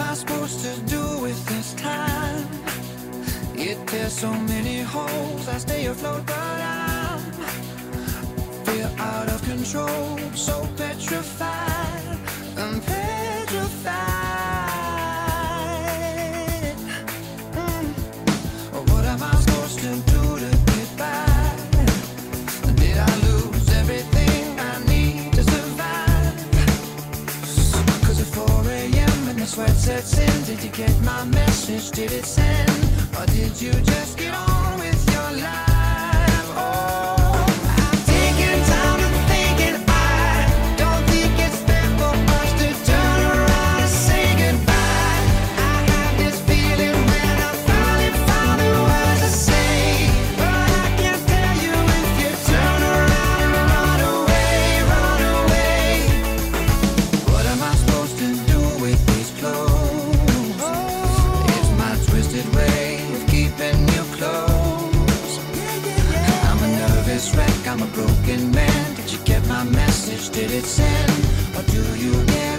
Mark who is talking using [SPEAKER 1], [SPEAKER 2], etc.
[SPEAKER 1] am I supposed to do with this time? It tears so many holes. I stay afloat, but I'm feel out of control. So sweat sets in, did you get my message? Did it send? Or did you just I'm a broken man. Did you get my message? Did it send? Or do you get